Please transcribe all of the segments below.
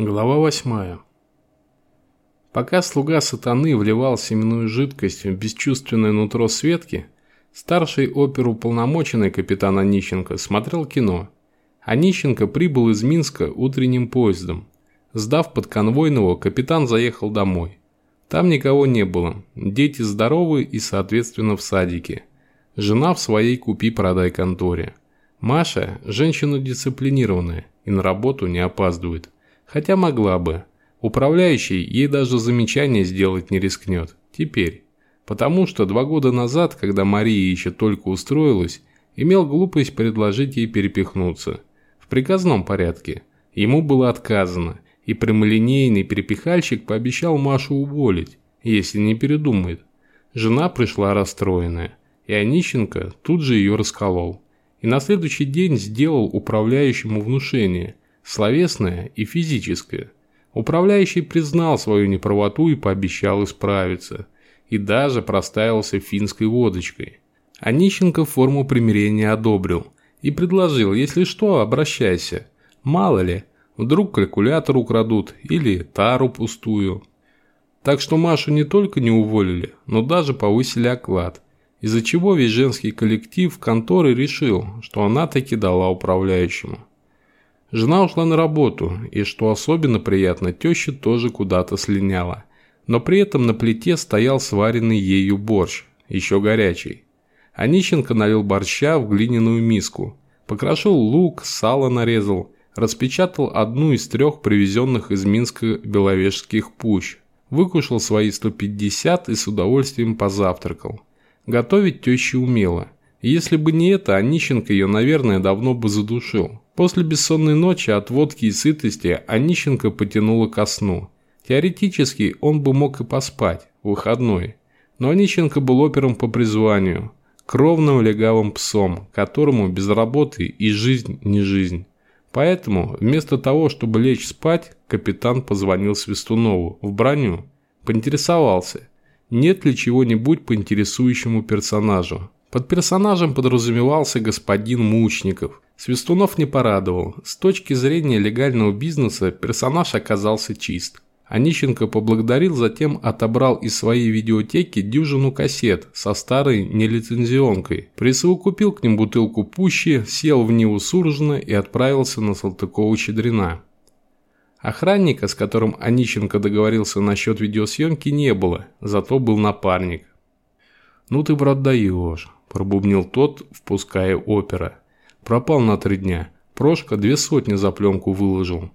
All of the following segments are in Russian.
Глава восьмая. Пока слуга сатаны вливал семенную жидкость в бесчувственное нутро Светки, старший оперуполномоченный капитан Онищенко смотрел кино. Онищенко прибыл из Минска утренним поездом. Сдав под конвойного, капитан заехал домой. Там никого не было, дети здоровы и, соответственно, в садике. Жена в своей купи-продай конторе. Маша – женщина дисциплинированная и на работу не опаздывает – Хотя могла бы. Управляющий ей даже замечание сделать не рискнет. Теперь. Потому что два года назад, когда Мария еще только устроилась, имел глупость предложить ей перепихнуться. В приказном порядке. Ему было отказано, и прямолинейный перепихальщик пообещал Машу уволить, если не передумает. Жена пришла расстроенная, и Онищенко тут же ее расколол. И на следующий день сделал управляющему внушение – словесное и физическое. Управляющий признал свою неправоту и пообещал исправиться. И даже проставился финской водочкой. Онищенко форму примирения одобрил и предложил, если что, обращайся. Мало ли, вдруг калькулятор украдут или тару пустую. Так что Машу не только не уволили, но даже повысили оклад, из-за чего весь женский коллектив конторы решил, что она таки дала управляющему. Жена ушла на работу, и, что особенно приятно, теща тоже куда-то слиняла. Но при этом на плите стоял сваренный ею борщ, еще горячий. Онищенко налил борща в глиняную миску, покрошил лук, сало нарезал, распечатал одну из трех привезенных из Минска беловежских пущ, выкушал свои 150 и с удовольствием позавтракал. Готовить теща умела. Если бы не это, Онищенко ее, наверное, давно бы задушил. После бессонной ночи от водки и сытости Онищенко потянуло ко сну. Теоретически он бы мог и поспать, в выходной. Но Онищенко был опером по призванию, кровным легавым псом, которому без работы и жизнь не жизнь. Поэтому, вместо того, чтобы лечь спать, капитан позвонил Свистунову в броню, поинтересовался, нет ли чего-нибудь по интересующему персонажу. Под персонажем подразумевался господин Мучников – Свистунов не порадовал. С точки зрения легального бизнеса персонаж оказался чист. Онищенко поблагодарил, затем отобрал из своей видеотеки дюжину кассет со старой нелицензионкой, присовокупил к ним бутылку пущи, сел в Ниву Суржина и отправился на Салтыкова-Щедрина. Охранника, с которым Онищенко договорился насчет видеосъемки, не было, зато был напарник. «Ну ты, брат, даешь», – пробубнил тот, впуская опера. Пропал на три дня. Прошка две сотни за пленку выложил.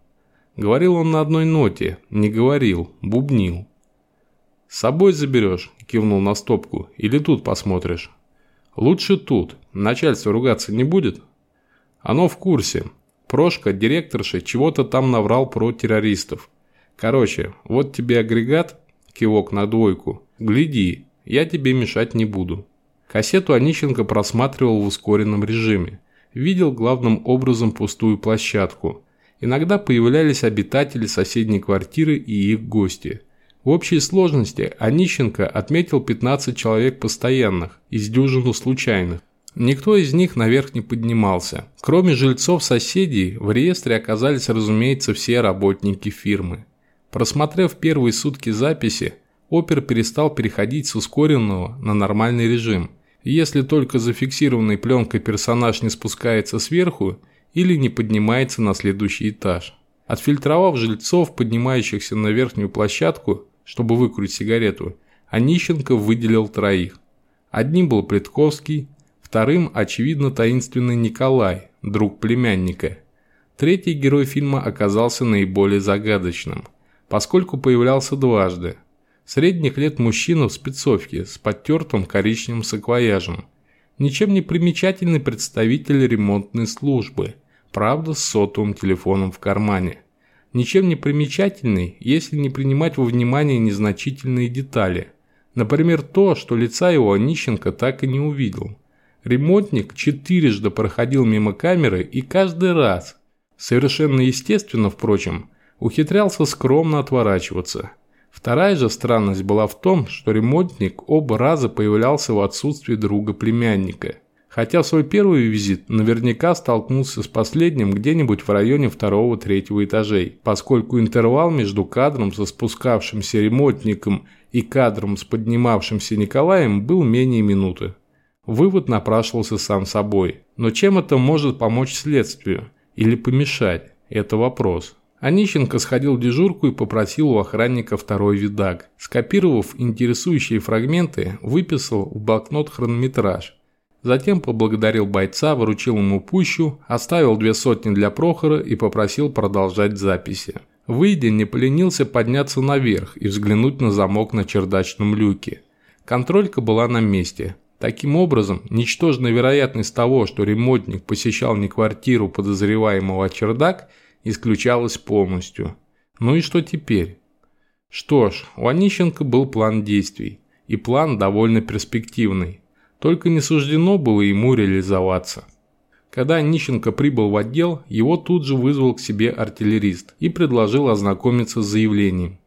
Говорил он на одной ноте. Не говорил, бубнил. «С собой заберешь?» – кивнул на стопку. «Или тут посмотришь?» «Лучше тут. Начальство ругаться не будет?» «Оно в курсе. Прошка, директорша, чего-то там наврал про террористов. Короче, вот тебе агрегат, кивок на двойку. Гляди, я тебе мешать не буду». Кассету Онищенко просматривал в ускоренном режиме видел главным образом пустую площадку. Иногда появлялись обитатели соседней квартиры и их гости. В общей сложности Онищенко отметил 15 человек постоянных, из дюжину случайных. Никто из них наверх не поднимался. Кроме жильцов-соседей, в реестре оказались, разумеется, все работники фирмы. Просмотрев первые сутки записи, Опер перестал переходить с ускоренного на нормальный режим – если только зафиксированной пленкой персонаж не спускается сверху или не поднимается на следующий этаж. Отфильтровав жильцов, поднимающихся на верхнюю площадку, чтобы выкурить сигарету, Онищенко выделил троих. Одним был Плетковский, вторым, очевидно, таинственный Николай, друг племянника. Третий герой фильма оказался наиболее загадочным, поскольку появлялся дважды – Средних лет мужчина в спецовке с подтертым коричневым саквояжем. Ничем не примечательный представитель ремонтной службы, правда с сотовым телефоном в кармане. Ничем не примечательный, если не принимать во внимание незначительные детали. Например, то, что лица его Онищенко так и не увидел. Ремонтник четырежды проходил мимо камеры и каждый раз, совершенно естественно, впрочем, ухитрялся скромно отворачиваться – Вторая же странность была в том, что ремонтник оба раза появлялся в отсутствии друга племянника. Хотя свой первый визит наверняка столкнулся с последним где-нибудь в районе второго-третьего этажей, поскольку интервал между кадром со спускавшимся ремонтником и кадром с поднимавшимся Николаем был менее минуты. Вывод напрашивался сам собой. Но чем это может помочь следствию? Или помешать? Это вопрос. Онищенко сходил в дежурку и попросил у охранника второй видак. Скопировав интересующие фрагменты, выписал в блокнот хронометраж. Затем поблагодарил бойца, выручил ему пущу, оставил две сотни для Прохора и попросил продолжать записи. Выйдя, не поленился подняться наверх и взглянуть на замок на чердачном люке. Контролька была на месте. Таким образом, ничтожная вероятность того, что ремонтник посещал не квартиру подозреваемого, а чердак, исключалась полностью. Ну и что теперь? Что ж, у Онищенко был план действий. И план довольно перспективный. Только не суждено было ему реализоваться. Когда Нищенко прибыл в отдел, его тут же вызвал к себе артиллерист и предложил ознакомиться с заявлением.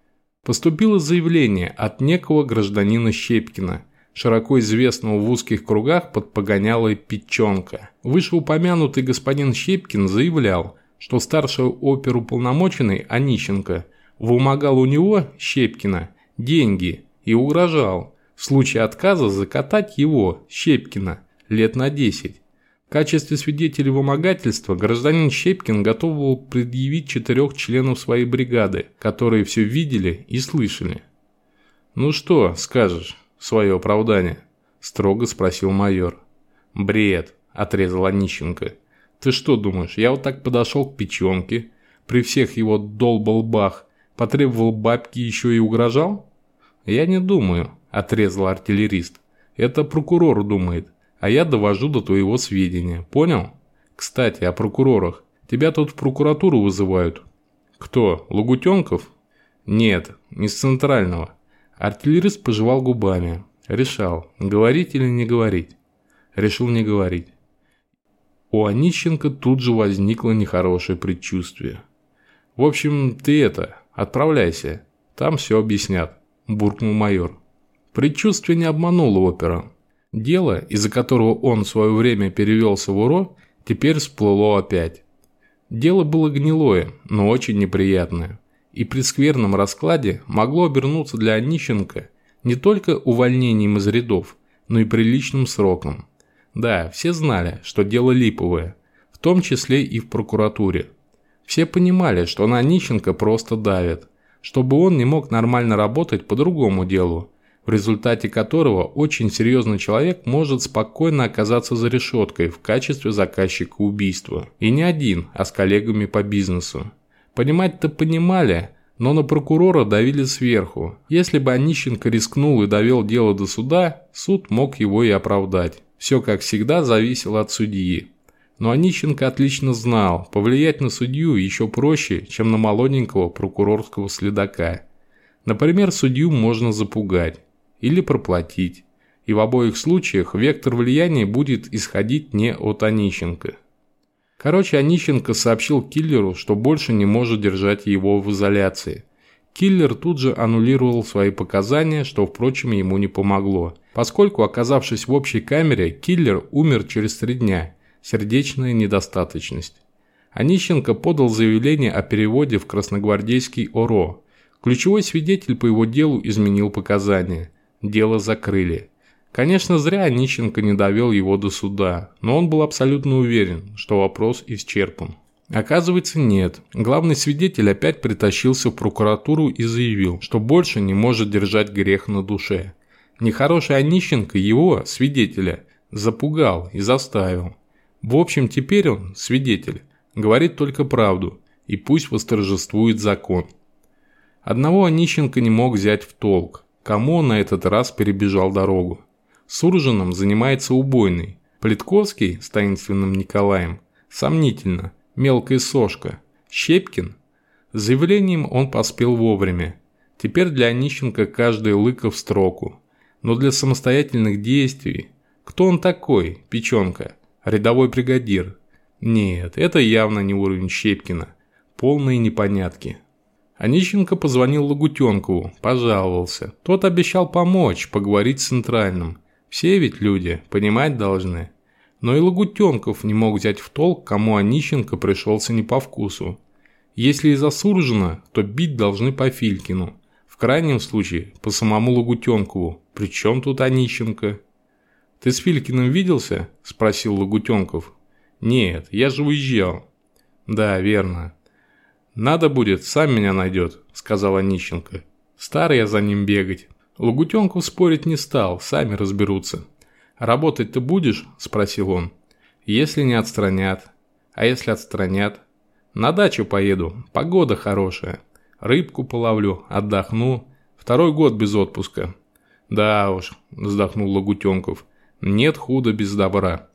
Поступило заявление от некого гражданина Щепкина, широко известного в узких кругах под погонялой Печенка. Вышеупомянутый господин Щепкин заявлял, что старший оперуполномоченный Онищенко вымогал у него, Щепкина, деньги и угрожал, в случае отказа закатать его, Щепкина, лет на 10. В качестве свидетелей вымогательства гражданин Щепкин готов был предъявить четырех членов своей бригады, которые все видели и слышали. «Ну что, скажешь, свое оправдание?» – строго спросил майор. «Бред», – отрезал Онищенко. «Ты что думаешь, я вот так подошел к печенке, при всех его долбал-бах, потребовал бабки еще и угрожал?» «Я не думаю», отрезал артиллерист. «Это прокурор думает, а я довожу до твоего сведения. Понял? Кстати, о прокурорах. Тебя тут в прокуратуру вызывают». «Кто? Лагутенков?» «Нет, не с центрального». Артиллерист пожевал губами. Решал, говорить или не говорить. Решил не говорить. У Онищенко тут же возникло нехорошее предчувствие. «В общем, ты это, отправляйся. Там все объяснят», – буркнул майор. Предчувствие не обмануло опера. Дело, из-за которого он в свое время перевелся в УРО, теперь всплыло опять. Дело было гнилое, но очень неприятное. И при скверном раскладе могло обернуться для Онищенко не только увольнением из рядов, но и приличным сроком. Да, все знали, что дело липовое, в том числе и в прокуратуре. Все понимали, что на Онищенко просто давит, чтобы он не мог нормально работать по другому делу, в результате которого очень серьезный человек может спокойно оказаться за решеткой в качестве заказчика убийства. И не один, а с коллегами по бизнесу. Понимать-то понимали, но на прокурора давили сверху. Если бы Онищенко рискнул и довел дело до суда, суд мог его и оправдать. Все, как всегда, зависело от судьи. Но Онищенко отлично знал, повлиять на судью еще проще, чем на молоденького прокурорского следака. Например, судью можно запугать или проплатить. И в обоих случаях вектор влияния будет исходить не от Онищенко. Короче, Онищенко сообщил киллеру, что больше не может держать его в изоляции. Киллер тут же аннулировал свои показания, что, впрочем, ему не помогло. Поскольку, оказавшись в общей камере, киллер умер через три дня. Сердечная недостаточность. Онищенко подал заявление о переводе в Красногвардейский ОРО. Ключевой свидетель по его делу изменил показания дело закрыли. Конечно, зря Нищенко не довел его до суда, но он был абсолютно уверен, что вопрос исчерпан. Оказывается, нет. Главный свидетель опять притащился в прокуратуру и заявил, что больше не может держать грех на душе. Нехороший Онищенко его, свидетеля, запугал и заставил. В общем, теперь он, свидетель, говорит только правду, и пусть восторжествует закон. Одного Онищенко не мог взять в толк. Кому он на этот раз перебежал дорогу? С Уржином занимается убойный. Плитковский с таинственным Николаем. Сомнительно. Мелкая сошка. Щепкин? С заявлением он поспел вовремя. Теперь для Онищенко каждый лыка в строку. Но для самостоятельных действий... Кто он такой, Печенка? Рядовой бригадир? Нет, это явно не уровень Щепкина. Полные непонятки. Онищенко позвонил Лагутенкову, пожаловался. Тот обещал помочь, поговорить с Центральным. Все ведь люди, понимать должны. Но и Лагутенков не мог взять в толк, кому Онищенко пришелся не по вкусу. Если из-за Суржина, то бить должны по Филькину. В крайнем случае, по самому Лагутенкову. Причем тут Онищенко? «Ты с Филькиным виделся?» – спросил Лагутенков. «Нет, я же уезжал». «Да, верно. Надо будет, сам меня найдет», – сказала Онищенко. «Старый я за ним бегать». Лагутенков спорить не стал, сами разберутся. «Работать ты будешь?» – спросил он. «Если не отстранят. А если отстранят?» «На дачу поеду, погода хорошая. Рыбку половлю, отдохну. Второй год без отпуска». «Да уж», – вздохнул Лагутенков. «Нет худа без добра».